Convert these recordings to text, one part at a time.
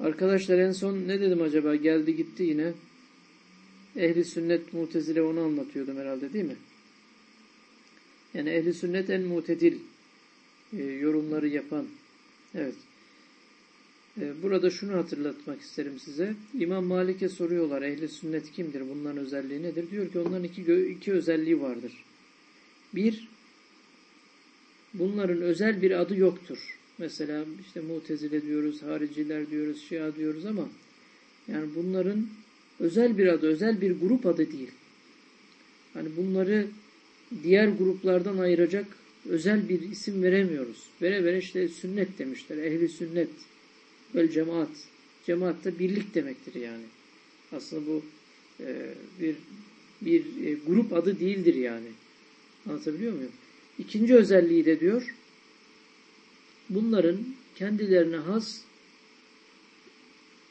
Arkadaşlar en son ne dedim acaba? Geldi gitti yine. Ehli sünnet mutezile onu anlatıyordum herhalde değil mi? Yani ehli sünnet en mutedil e, yorumları yapan. Evet. E, burada şunu hatırlatmak isterim size. İmam Malik'e soruyorlar ehli sünnet kimdir? Bunların özelliği nedir? Diyor ki onların iki, iki özelliği vardır. Bir, bunların özel bir adı yoktur. Mesela işte mutezile diyoruz, hariciler diyoruz, şia diyoruz ama yani bunların özel bir adı, özel bir grup adı değil. Hani bunları diğer gruplardan ayıracak özel bir isim veremiyoruz. Vere vere işte sünnet demişler. Ehli sünnet. Vel cemaat. Cemaat da birlik demektir yani. Aslında bu e, bir bir e, grup adı değildir yani. Anlatabiliyor muyum? İkinci özelliği de diyor bunların kendilerine has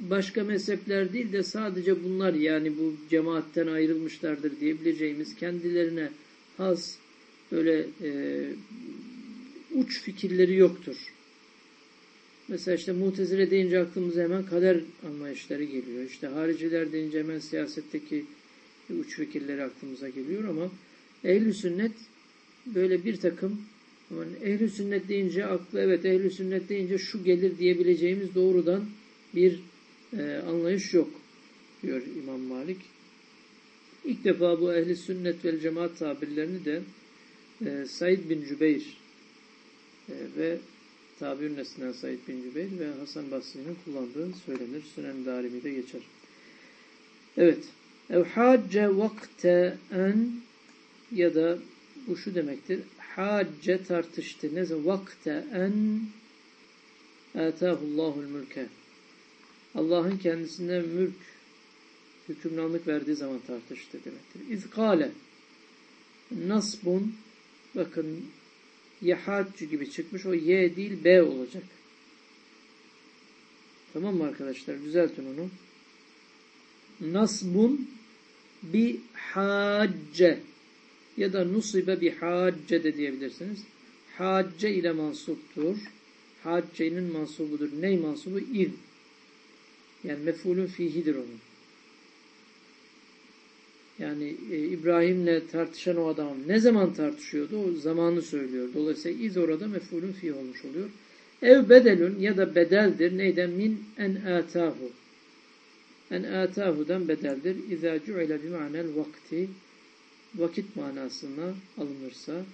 başka mezhepler değil de sadece bunlar yani bu cemaatten ayrılmışlardır diyebileceğimiz kendilerine has böyle e, uç fikirleri yoktur. Mesela işte mutezile deyince aklımıza hemen kader anlayışları geliyor. İşte hariciler deyince hemen siyasetteki uç fikirleri aklımıza geliyor ama ehl sünnet böyle bir takım yani ehl sünnet deyince aklı evet ehl sünnet deyince şu gelir diyebileceğimiz doğrudan bir e, anlayış yok diyor İmam Malik. İlk defa bu ehli sünnet vel cemaat tabirlerini de e, Said bin Cübeyr e, ve tabi'ün neslinden Said bin Cübeyr ve Hasan Basri'nin kullandığı söylenir. Sünen Darimi'de geçer. Evet. Ev hacce vakte en ya da bu şu demektir. Hacce tartıştı. Ne zaman? Vakte en atahullahul mülke. Allah'ın kendisine mülk hükümranlık verdiği zaman tartıştı demektir. İzkale nasbun bakın yehaccu gibi çıkmış. O y değil b olacak. Tamam mı arkadaşlar? Düzeltin onu. Nasbun bi hacce ya da nusibe bi hacce de diyebilirsiniz. Hacce ile mansuptur. Hacce'nin mansubudur. Ney mansubu? İv. Yani mefulün fihidir onun. Yani e, İbrahim'le tartışan o adam ne zaman tartışıyordu? O zamanı söylüyor. Dolayısıyla iz orada mefulün fi olmuş oluyor. Ev bedelün ya da bedeldir. Neyden? Min en atahu. En atahu'dan bedeldir. İzâ cu'ile bima'nel vakti vakit manasına alınırsa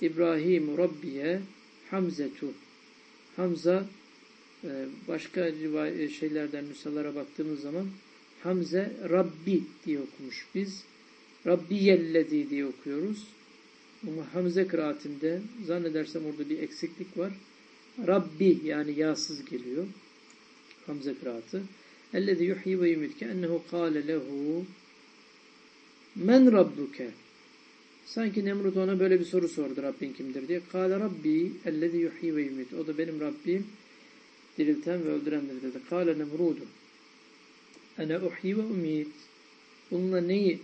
İbrahim Rabbiye Hamzetu Hamza e, başka e, şeylerden nüshalara baktığımız zaman Hamze Rabbi diye okumuş biz. Rabbiyellezi diye okuyoruz. Ama Hamze kıraatinde zannedersem orada bir eksiklik var. Rabbi yani yasız geliyor. Hamze kıraatı. Ellezi yuhyi ve yumit ke ennehu kâle lehu men rabbuke Sanki Nemrut ona böyle bir soru sordu Rabbin kimdir diye. Kâle Rabbi ellezî yuhyi ve yumit. O da benim Rabbim dirilten ve öldürendir dedi. Kâle Nemrudu ene uhyi ve umit. Bununla neyi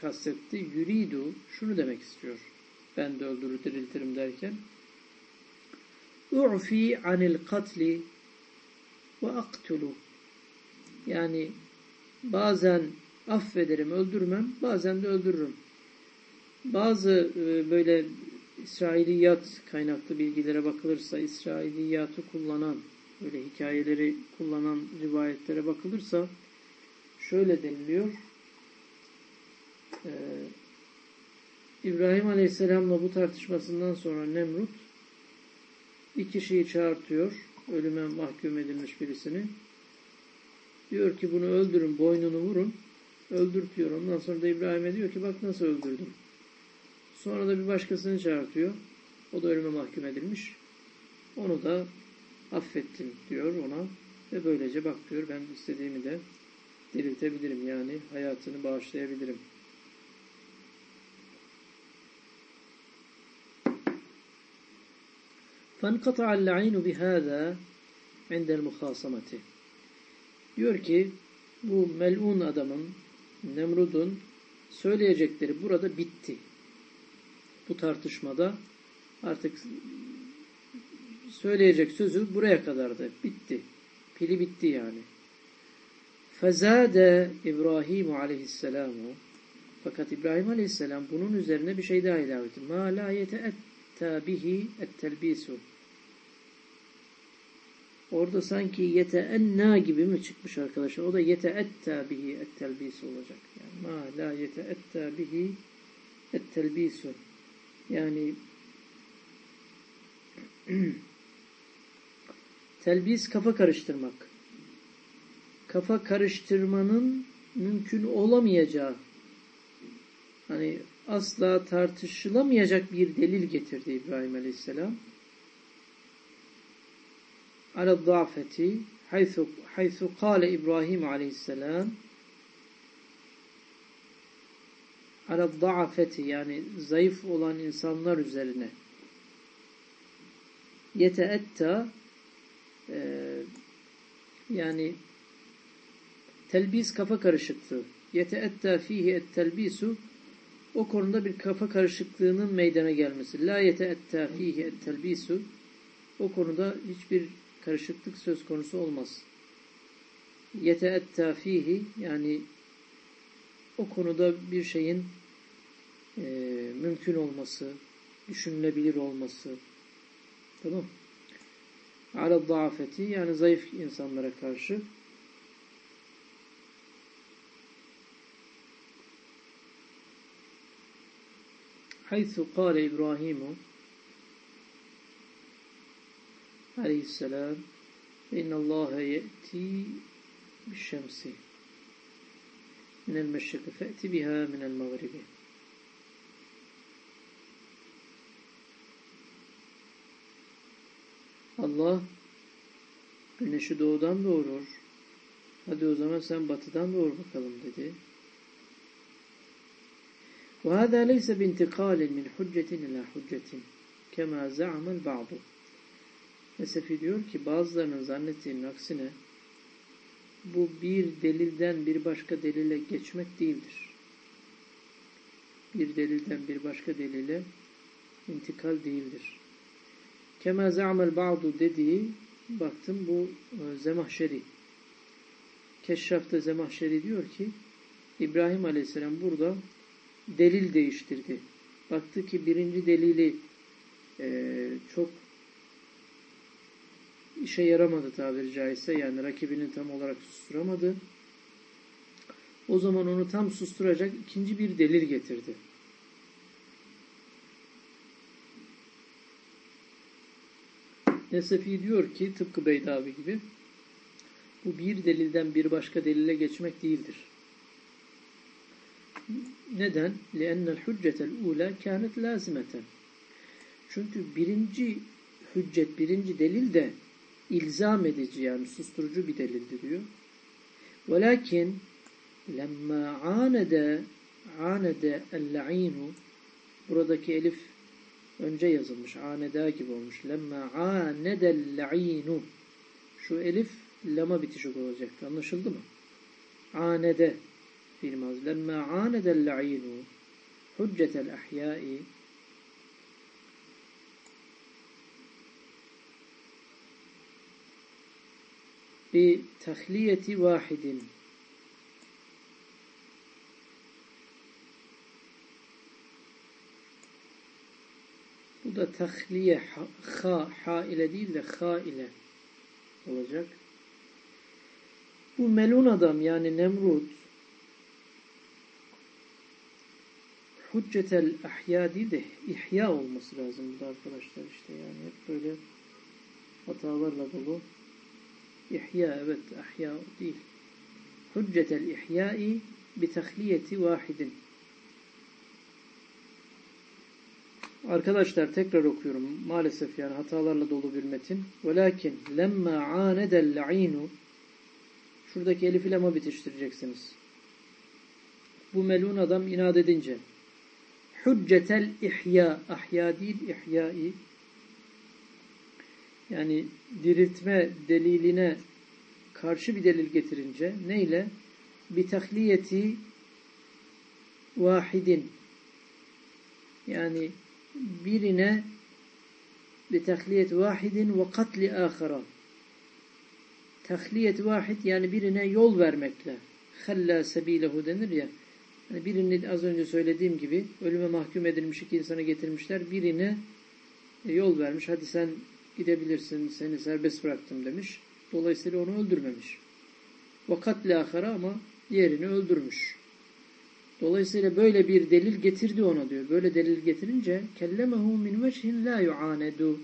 kastetti? Yuridu şunu demek istiyor. Ben de öldürür diriltirim derken u'fi anil katli ve aktulu yani bazen affederim, öldürmem, bazen de öldürürüm. Bazı e, böyle İsrailiyat kaynaklı bilgilere bakılırsa, İsrailiyatı kullanan böyle hikayeleri kullanan rivayetlere bakılırsa şöyle deniliyor. Ee, İbrahim Aleyhisselam'la bu tartışmasından sonra Nemrut bir kişiyi çağırtıyor. Ölüme mahkum edilmiş birisini. Diyor ki bunu öldürün, boynunu vurun Öldürtüyor. Ondan sonra da İbrahim'e diyor ki bak nasıl öldürdüm. Sonra da bir başkasını çağırtıyor. O da ölüme mahkum edilmiş. Onu da affettim diyor ona ve böylece bak diyor ben istediğimi de diriltebilirim yani hayatını bağışlayabilirim. فَانْقَطَعَ اللَّعِينُ بِهَذَا عِنْدَ الْمُخَاصَمَةِ Diyor ki bu melun adamın Nemrud'un söyleyecekleri burada bitti. Bu tartışmada artık söyleyecek sözü buraya kadardı. Bitti. Pili bitti yani. Fezade İbrahim aleyhisselamu fakat İbrahim aleyhisselam bunun üzerine bir şey daha ilave etti. Ma la yeteetta bihi et-telbisu. Orada sanki yeteenna gibi mi çıkmış arkadaşlar? O da yeteetta bihi et-telbisu olacak. Yani ma la yeteetta bihi et-telbisu. Yani telbis kafa karıştırmak. Kafa karıştırmanın mümkün olamayacağı hani asla tartışılamayacak bir delil getirdi İbrahim Aleyhisselam. Ala zafeti haythu, haythu kâle İbrahim Aleyhisselam ala zafeti yani zayıf olan insanlar üzerine yeteetta e, yani telbis kafa karışıklığı yeteetta fihi et telbisu o konuda bir kafa karışıklığının meydana gelmesi. La yeteetta fihi et telbisu o konuda hiçbir karışıklık söz konusu olmaz. Yeteetta fihi yani o konuda bir şeyin e, mümkün olması, düşünülebilir olması. Tamam Ala zaafeti yani zayıf insanlara karşı Haythu kâle İbrahimu عليه السلام إن الله يأتي بالشمس من المشرق فأتي بها من المغرب Allah güneşi doğudan doğurur. Hadi o zaman sen batıdan doğur bakalım dedi. وهذا ليس بانتقال من حجة إلى حجة كما زعم البعض Nesefi diyor ki bazılarının zannettiğinin aksine bu bir delilden bir başka delile geçmek değildir. Bir delilden bir başka delile intikal değildir. Kema za'mel ba'du dediği baktım bu e, Zemahşeri. Keşşaf'ta Zemahşeri diyor ki İbrahim Aleyhisselam burada delil değiştirdi. Baktı ki birinci delili e, çok işe yaramadı tabiri caizse. Yani rakibini tam olarak susturamadı. O zaman onu tam susturacak ikinci bir delil getirdi. Nesefi diyor ki tıpkı Beydavi gibi bu bir delilden bir başka delile geçmek değildir. Neden? لِأَنَّ الْحُجَّةَ الْعُولَى كَانَتْ لَازِمَةً Çünkü birinci hüccet, birinci delil de ilzam edici yani susturucu bir delildir diyor. Velakin lemma anede anede el-la'inu buradaki elif önce yazılmış. Aneda gibi olmuş. Lemma anede el-la'inu şu elif lama bitişik olacaktı. Anlaşıldı mı? Anede fiil mazı. Lemma anede el-la'inu hüccetel ahyai bi tahliyeti vahidin Bu da tahliye ha, ha ile değil de ha ile olacak. Bu melun adam yani Nemrut hüccetel ahya değil de ihya olması lazım burada arkadaşlar işte yani hep böyle hatalarla dolu. İhya evet ahya değil. Hüccetel ihyai bi tahliyeti vahidin. Arkadaşlar tekrar okuyorum. Maalesef yani hatalarla dolu bir metin. Velakin lemma anedel la'inu şuradaki elif ile bitiştireceksiniz. Bu melun adam inat edince hüccetel ihya ahya değil ihyai yani diriltme deliline karşı bir delil getirince neyle? Bir tahliyeti vahidin yani birine bir tahliyet vahidin ve katli ahara tahliyet vahid yani birine yol vermekle. Halla sebilehu denir ya. Yani birini az önce söylediğim gibi ölüme mahkum edilmiş iki insanı getirmişler. Birine e, yol vermiş. Hadi sen gidebilirsin. Seni serbest bıraktım demiş. Dolayısıyla onu öldürmemiş. Vakat lahara ama diğerini öldürmüş. Dolayısıyla böyle bir delil getirdi ona diyor. Böyle delil getirince kellemehu min veçhin la yuanedu.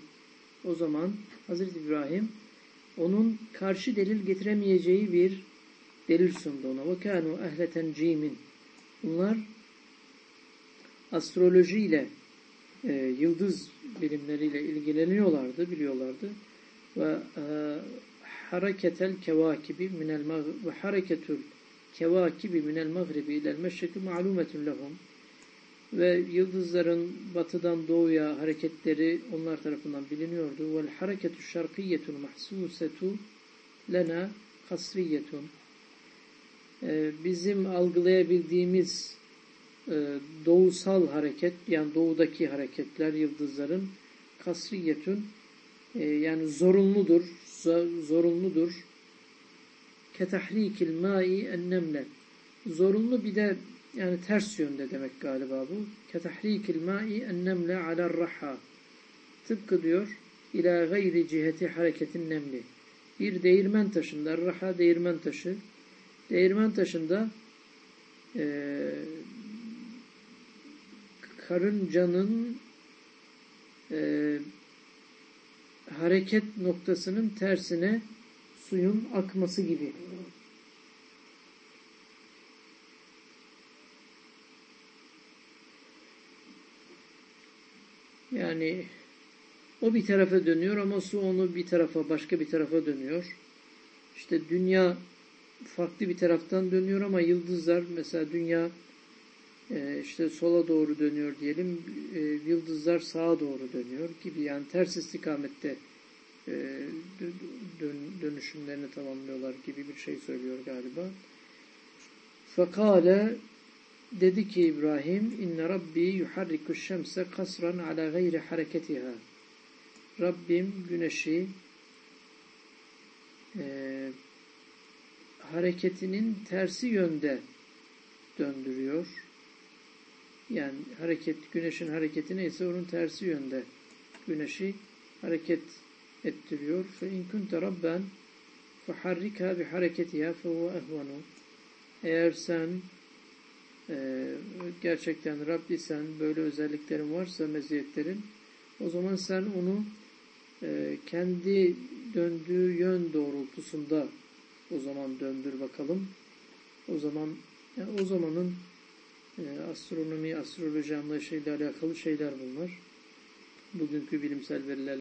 O zaman Hazreti İbrahim onun karşı delil getiremeyeceği bir delil sundu ona. Ve kanu ehleten cimin. Bunlar astrolojiyle e, yıldız bilimleriyle ilgileniyorlardı, biliyorlardı. Ve e, hareketel kevakibi minel ve hareketul kevakibi minel mağribi ilel meşriki ma'lumetun lehum ve yıldızların batıdan doğuya hareketleri onlar tarafından biliniyordu. Vel hareketu şarkiyetun mahsusetu lena kasriyetun ee, bizim algılayabildiğimiz e, doğusal hareket yani doğudaki hareketler yıldızların kasriyetun e, yani zorunludur zorunludur. Ketahrikil mai ennemle. Zorunlu bir de yani ters yönde demek galiba bu. Ketahrikil mai ennemle alar raha. Tıpkı diyor ila gayri ciheti hareketin nemli. Bir değirmen taşında raha değirmen taşı. Değirmen taşında e, karıncanın e, hareket noktasının tersine suyun akması gibi. Yani o bir tarafa dönüyor ama su onu bir tarafa, başka bir tarafa dönüyor. İşte dünya farklı bir taraftan dönüyor ama yıldızlar mesela dünya işte sola doğru dönüyor diyelim, e, yıldızlar sağa doğru dönüyor gibi yani ters istikamette e, dön, dönüşümlerini tamamlıyorlar gibi bir şey söylüyor galiba. Fakale dedi ki İbrahim inne rabbi yuharriku şemse kasran ala gayri hareketiha Rabbim güneşi e, hareketinin tersi yönde döndürüyor. Yani hareket, güneşin hareketi neyse onun tersi yönde güneşi hareket ettiriyor. Kunte rabben feharrikha bi hareketiha fehuve ehvanu. Eğer sen e, gerçekten Rabbi sen böyle özelliklerin varsa meziyetlerin o zaman sen onu e, kendi döndüğü yön doğrultusunda o zaman döndür bakalım. O zaman yani o zamanın e, astronomi, astroloji anlayışıyla alakalı şeyler bunlar. Bugünkü bilimsel veriler